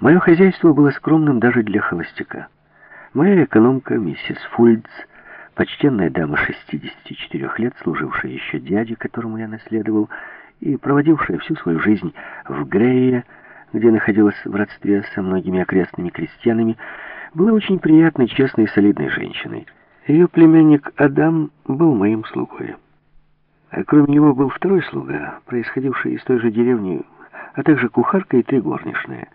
Мое хозяйство было скромным даже для холостяка. Моя экономка, миссис Фульдс, почтенная дама 64 лет, служившая еще дяде, которому я наследовал, и проводившая всю свою жизнь в Грее, где находилась в родстве со многими окрестными крестьянами, была очень приятной, честной солидной женщиной. Ее племянник Адам был моим слугой. А кроме него был второй слуга, происходивший из той же деревни, а также кухарка и три горничные.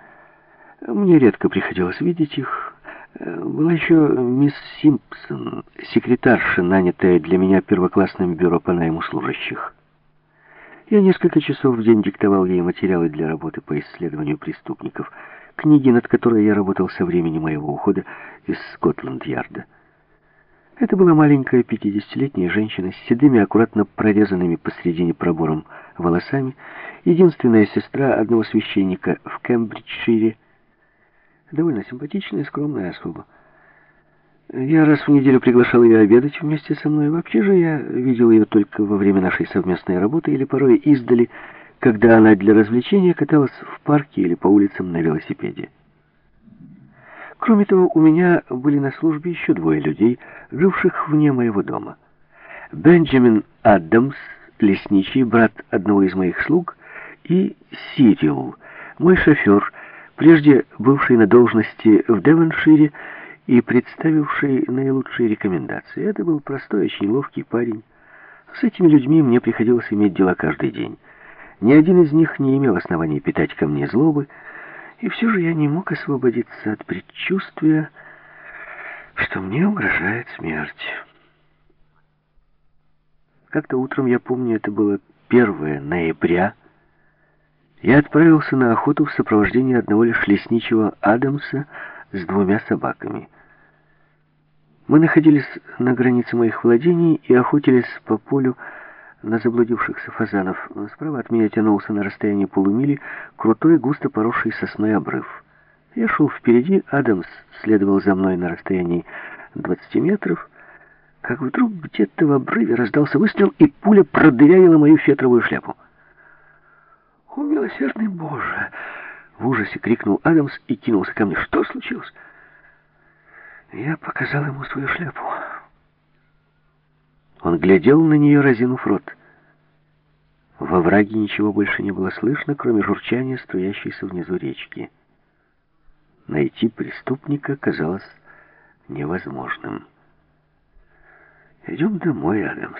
Мне редко приходилось видеть их. Была еще мисс Симпсон, секретарша, нанятая для меня первоклассным бюро по найму служащих. Я несколько часов в день диктовал ей материалы для работы по исследованию преступников, книги, над которой я работал со времени моего ухода из Скотланд-Ярда. Это была маленькая пятидесятилетняя женщина с седыми, аккуратно прорезанными посредине пробором волосами, единственная сестра одного священника в Кембриджшире, довольно симпатичная, скромная особа. Я раз в неделю приглашал ее обедать вместе со мной. Вообще же я видел ее только во время нашей совместной работы или порой издали, когда она для развлечения каталась в парке или по улицам на велосипеде. Кроме того, у меня были на службе еще двое людей, живших вне моего дома. Бенджамин Адамс, лесничий, брат одного из моих слуг, и Сирил, мой шофер, прежде бывший на должности в Девоншире и представивший наилучшие рекомендации. Это был простой, очень ловкий парень. С этими людьми мне приходилось иметь дела каждый день. Ни один из них не имел оснований питать ко мне злобы, и все же я не мог освободиться от предчувствия, что мне угрожает смерть. Как-то утром, я помню, это было 1 ноября, я отправился на охоту в сопровождении одного лишь лесничего Адамса с двумя собаками. Мы находились на границе моих владений и охотились по полю, на заблудившихся фазанов. Справа от меня тянулся на расстоянии полумили крутой, густо поросший сосной обрыв. Я шел впереди, Адамс следовал за мной на расстоянии 20 метров, как вдруг где-то в обрыве раздался выстрел, и пуля продырявила мою фетровую шляпу. «О, милосердный Боже!» В ужасе крикнул Адамс и кинулся ко мне. «Что случилось?» Я показал ему свою шляпу. Он глядел на нее, разинув рот. Во враге ничего больше не было слышно, кроме журчания, струящейся внизу речки. Найти преступника казалось невозможным. «Идем домой, Адамс.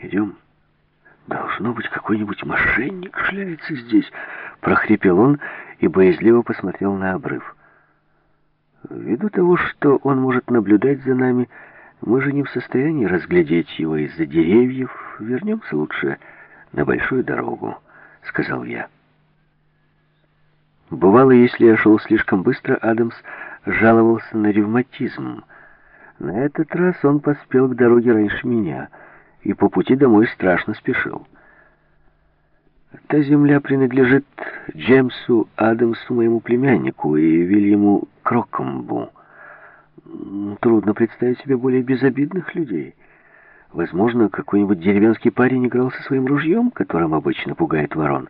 Идем. Должно быть, какой-нибудь мошенник шляется здесь», — прохрипел он и боязливо посмотрел на обрыв. Ввиду того, что он может наблюдать за нами, — мы же не в состоянии разглядеть его из-за деревьев. Вернемся лучше на большую дорогу, сказал я. Бывало, если я шел слишком быстро, Адамс жаловался на ревматизм. На этот раз он поспел к дороге раньше меня и по пути домой страшно спешил. Та земля принадлежит Джемсу Адамсу, моему племяннику, и Вильяму Крокомбу. Трудно представить себе более безобидных людей. Возможно, какой-нибудь деревенский парень играл со своим ружьем, которым обычно пугает ворон.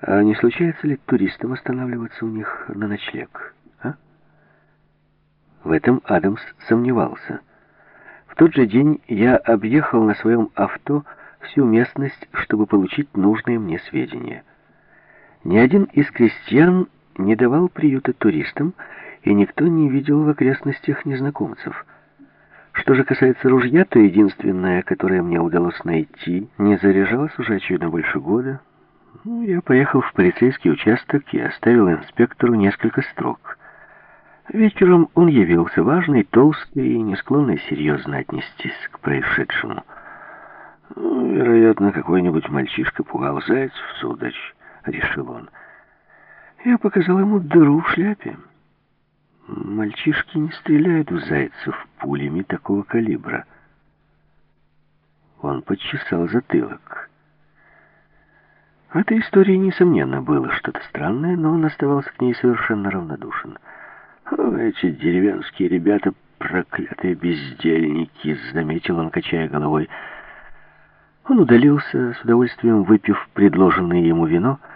А не случается ли туристам останавливаться у них на ночлег? А? В этом Адамс сомневался. В тот же день я объехал на своем авто всю местность, чтобы получить нужные мне сведения. Ни один из крестьян не давал приюта туристам, и никто не видел в окрестностях незнакомцев. Что же касается ружья, то единственное, которое мне удалось найти, не заряжалось уже очевидно больше года. Ну, я поехал в полицейский участок и оставил инспектору несколько строк. Вечером он явился важный, толстый и не склонный серьезно отнестись к происшедшему. Ну, вероятно, какой-нибудь мальчишка пугал зайцев, сударь, решил он. Я показал ему дыру в шляпе. Мальчишки не стреляют в зайцев пулями такого калибра. Он подчесал затылок. В этой истории, несомненно, было что-то странное, но он оставался к ней совершенно равнодушен. «О, эти деревенские ребята, проклятые бездельники!» — заметил он, качая головой. Он удалился, с удовольствием выпив предложенное ему вино —